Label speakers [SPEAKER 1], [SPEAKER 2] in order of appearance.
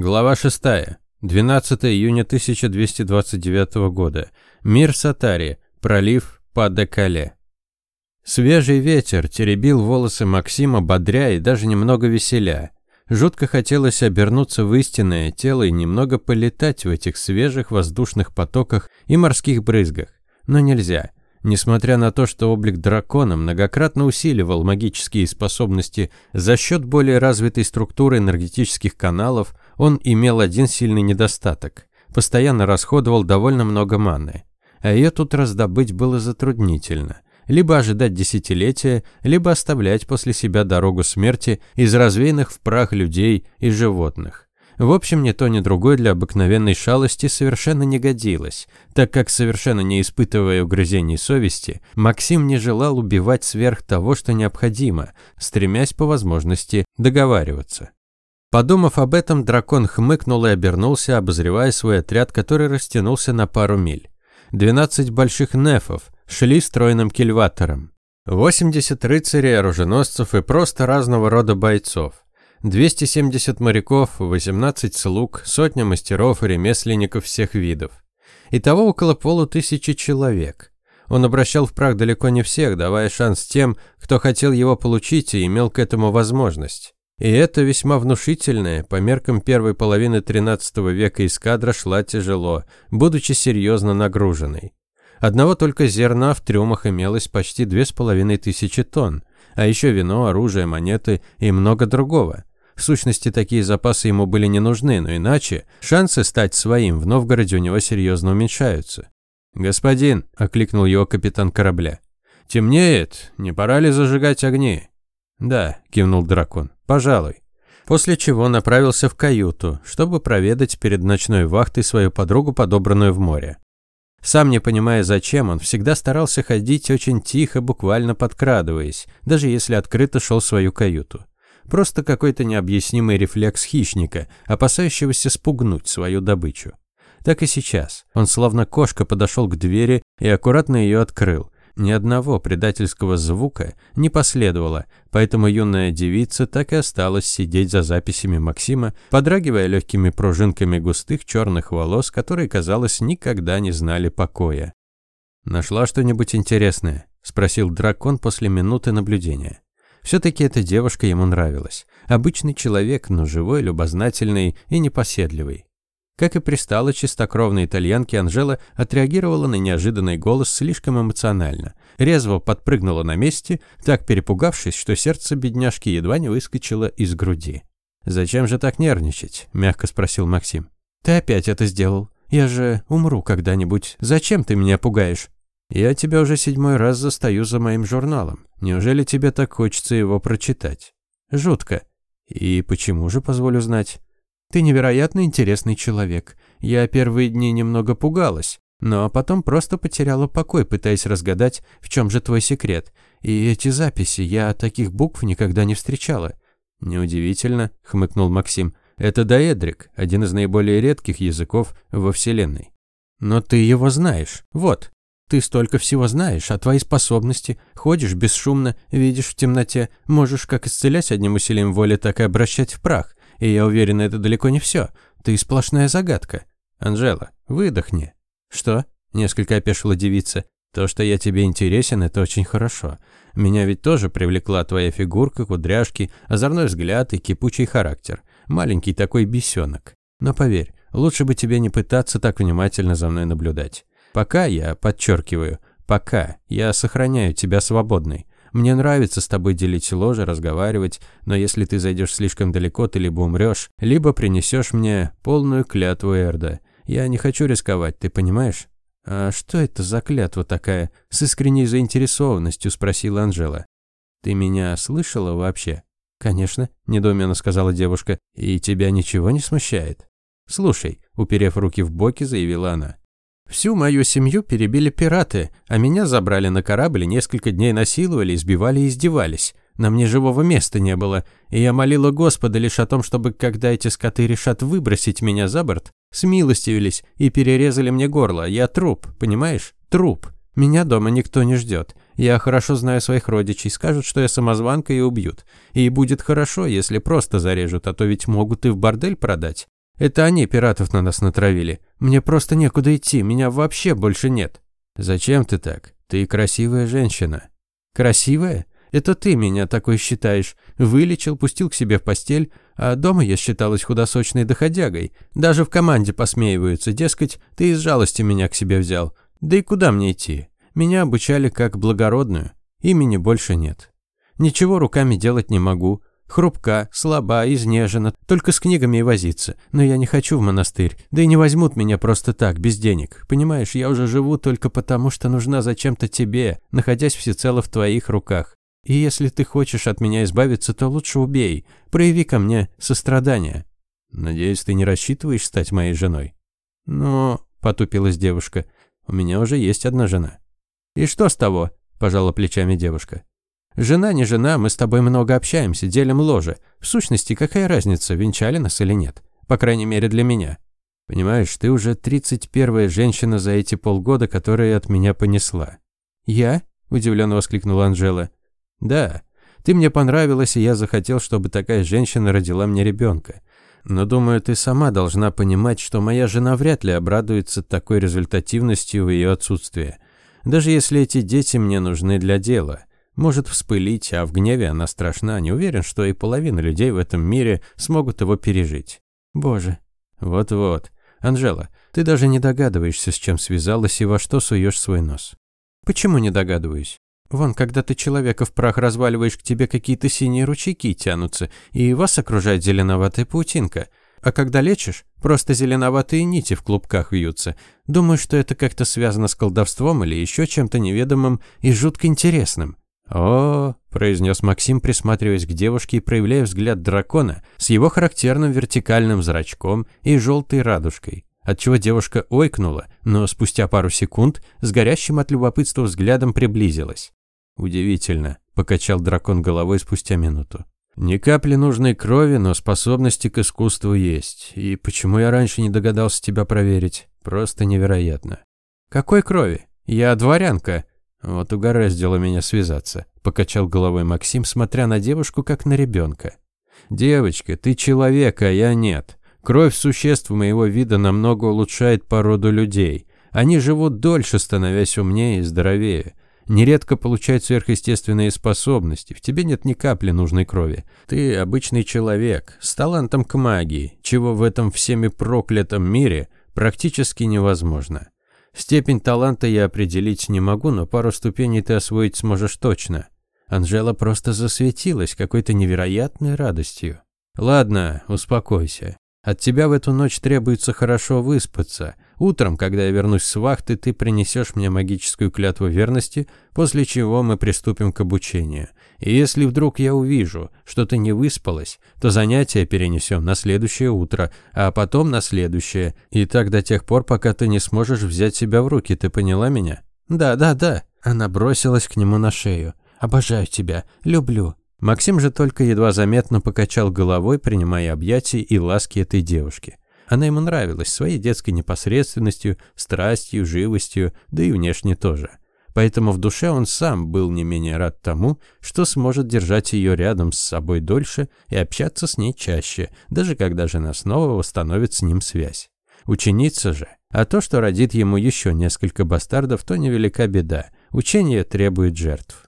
[SPEAKER 1] Глава 6. 12 июня 1229 года. Мир Сатари. Пролив Падекале. Свежий ветер теребил волосы Максима, бодря и даже немного веселя. Жутко хотелось обернуться в истинное тело и немного полетать в этих свежих воздушных потоках и морских брызгах. Но нельзя. Несмотря на то, что облик дракона многократно усиливал магические способности за счет более развитой структуры энергетических каналов, он имел один сильный недостаток. Постоянно расходовал довольно много маны. А ее тут раздобыть было затруднительно. Либо ожидать десятилетия, либо оставлять после себя дорогу смерти из развеянных в прах людей и животных. В общем, ни то, ни другое для обыкновенной шалости совершенно не годилось, так как, совершенно не испытывая угрызений совести, Максим не желал убивать сверх того, что необходимо, стремясь по возможности договариваться. Подумав об этом, дракон хмыкнул и обернулся, обозревая свой отряд, который растянулся на пару миль. Двенадцать больших нефов шли стройным кильватором. Восемьдесят рыцарей, оруженосцев и просто разного рода бойцов. 270 моряков, 18 слуг, сотня мастеров и ремесленников всех видов. Итого около полутысячи человек. Он обращал в прах далеко не всех, давая шанс тем, кто хотел его получить и имел к этому возможность. И это весьма внушительное, по меркам первой половины XIII века эскадра шла тяжело, будучи серьезно нагруженной. Одного только зерна в трюмах имелось почти две с половиной тысячи тонн, а еще вино, оружие, монеты и много другого. В сущности, такие запасы ему были не нужны, но иначе шансы стать своим в Новгороде у него серьезно уменьшаются. «Господин», – окликнул его капитан корабля, – «темнеет, не пора ли зажигать огни?» «Да», – кивнул дракон, – «пожалуй». После чего направился в каюту, чтобы проведать перед ночной вахтой свою подругу, подобранную в море. Сам не понимая зачем, он всегда старался ходить очень тихо, буквально подкрадываясь, даже если открыто шел в свою каюту. Просто какой-то необъяснимый рефлекс хищника, опасающегося спугнуть свою добычу. Так и сейчас. Он словно кошка подошел к двери и аккуратно ее открыл, ни одного предательского звука не последовало, поэтому юная девица так и осталась сидеть за записями Максима, подрагивая легкими пружинками густых черных волос, которые, казалось, никогда не знали покоя. «Нашла что-нибудь интересное?» – спросил дракон после минуты наблюдения. Все-таки эта девушка ему нравилась. Обычный человек, но живой, любознательный и непоседливый. Как и пристала чистокровной итальянке, Анжела отреагировала на неожиданный голос слишком эмоционально. Резво подпрыгнула на месте, так перепугавшись, что сердце бедняжки едва не выскочило из груди. «Зачем же так нервничать?» – мягко спросил Максим. «Ты опять это сделал. Я же умру когда-нибудь. Зачем ты меня пугаешь?» «Я тебя уже седьмой раз застаю за моим журналом. Неужели тебе так хочется его прочитать?» «Жутко. И почему же, позволю знать?» Ты невероятно интересный человек. Я первые дни немного пугалась, но потом просто потеряла покой, пытаясь разгадать, в чем же твой секрет. И эти записи, я таких букв никогда не встречала. Неудивительно, хмыкнул Максим. Это даэдрик, один из наиболее редких языков во Вселенной. Но ты его знаешь. Вот. Ты столько всего знаешь, а твои способности. Ходишь бесшумно, видишь в темноте, можешь как исцелять одним усилием воли, так и обращать в прах. И я уверен, это далеко не все. Ты сплошная загадка. Анжела, выдохни. Что? Несколько опешила девица. То, что я тебе интересен, это очень хорошо. Меня ведь тоже привлекла твоя фигурка, кудряшки, озорной взгляд и кипучий характер. Маленький такой бесенок. Но поверь, лучше бы тебе не пытаться так внимательно за мной наблюдать. Пока я, подчеркиваю, пока я сохраняю тебя свободной. Мне нравится с тобой делить ложе, разговаривать, но если ты зайдешь слишком далеко, ты либо умрешь, либо принесешь мне полную клятву Эрда. Я не хочу рисковать, ты понимаешь? А что это за клятва такая? С искренней заинтересованностью спросила Анжела. Ты меня слышала вообще? Конечно, недоуменно сказала девушка. И тебя ничего не смущает? Слушай, уперев руки в боки, заявила она. Всю мою семью перебили пираты, а меня забрали на корабль несколько дней насиловали, избивали и издевались. На мне живого места не было, и я молила Господа лишь о том, чтобы, когда эти скоты решат выбросить меня за борт, смилостивились и перерезали мне горло. Я труп, понимаешь? Труп. Меня дома никто не ждет. Я хорошо знаю своих родичей, скажут, что я самозванка и убьют. И будет хорошо, если просто зарежут, а то ведь могут и в бордель продать. Это они пиратов на нас натравили. Мне просто некуда идти, меня вообще больше нет». «Зачем ты так? Ты красивая женщина». «Красивая? Это ты меня такой считаешь. Вылечил, пустил к себе в постель, а дома я считалась худосочной доходягой. Даже в команде посмеиваются, дескать, ты из жалости меня к себе взял. Да и куда мне идти? Меня обучали как благородную. Имени больше нет. Ничего руками делать не могу. Хрупка, слаба, изнежена, только с книгами и возиться. Но я не хочу в монастырь, да и не возьмут меня просто так, без денег. Понимаешь, я уже живу только потому, что нужна зачем-то тебе, находясь всецело в твоих руках. И если ты хочешь от меня избавиться, то лучше убей. Прояви ко мне сострадание. Надеюсь, ты не рассчитываешь стать моей женой? Но, потупилась девушка, у меня уже есть одна жена. И что с того? Пожала плечами девушка. Жена не жена, мы с тобой много общаемся, делим ложе. В сущности, какая разница, венчали нас или нет? По крайней мере, для меня. Понимаешь, ты уже тридцать первая женщина за эти полгода, которая от меня понесла. Я? Удивленно воскликнула Анжела. Да, ты мне понравилась, и я захотел, чтобы такая женщина родила мне ребенка. Но думаю, ты сама должна понимать, что моя жена вряд ли обрадуется такой результативностью в ее отсутствии. Даже если эти дети мне нужны для дела. Может вспылить, а в гневе она страшна. Не уверен, что и половина людей в этом мире смогут его пережить. Боже. Вот-вот. Анжела, ты даже не догадываешься, с чем связалась и во что суешь свой нос. Почему не догадываюсь? Вон, когда ты человека в прах разваливаешь, к тебе какие-то синие ручейки тянутся, и вас окружает зеленоватая паутинка. А когда лечишь, просто зеленоватые нити в клубках вьются. Думаю, что это как-то связано с колдовством или еще чем-то неведомым и жутко интересным. «О, — произнес Максим, присматриваясь к девушке и проявляя взгляд дракона с его характерным вертикальным зрачком и желтой радужкой отчего девушка ойкнула, но спустя пару секунд с горящим от любопытства взглядом приблизилась. «Удивительно», – покачал дракон головой спустя минуту. «Ни капли нужной крови, но способности к искусству есть. И почему я раньше не догадался тебя проверить? Просто невероятно». «Какой крови? Я дворянка». «Вот угораздило меня связаться», – покачал головой Максим, смотря на девушку, как на ребенка. «Девочка, ты человек, а я нет. Кровь существ моего вида намного улучшает породу людей. Они живут дольше, становясь умнее и здоровее нередко получают сверхъестественные способности. В тебе нет ни капли нужной крови. Ты обычный человек с талантом к магии, чего в этом всеми проклятом мире практически невозможно. Степень таланта я определить не могу, но пару ступеней ты освоить сможешь точно. Анжела просто засветилась какой-то невероятной радостью. Ладно, успокойся. От тебя в эту ночь требуется хорошо выспаться – Утром, когда я вернусь с вахты, ты принесешь мне магическую клятву верности, после чего мы приступим к обучению. И если вдруг я увижу, что ты не выспалась, то занятия перенесем на следующее утро, а потом на следующее, и так до тех пор, пока ты не сможешь взять себя в руки, ты поняла меня? Да, да, да. Она бросилась к нему на шею. Обожаю тебя, люблю. Максим же только едва заметно покачал головой, принимая объятия и ласки этой девушки. Она ему нравилась своей детской непосредственностью, страстью, живостью, да и внешне тоже. Поэтому в душе он сам был не менее рад тому, что сможет держать ее рядом с собой дольше и общаться с ней чаще, даже когда жена снова восстановит с ним связь. Ученица же, а то, что родит ему еще несколько бастардов, то невелика беда. Учение требует жертв.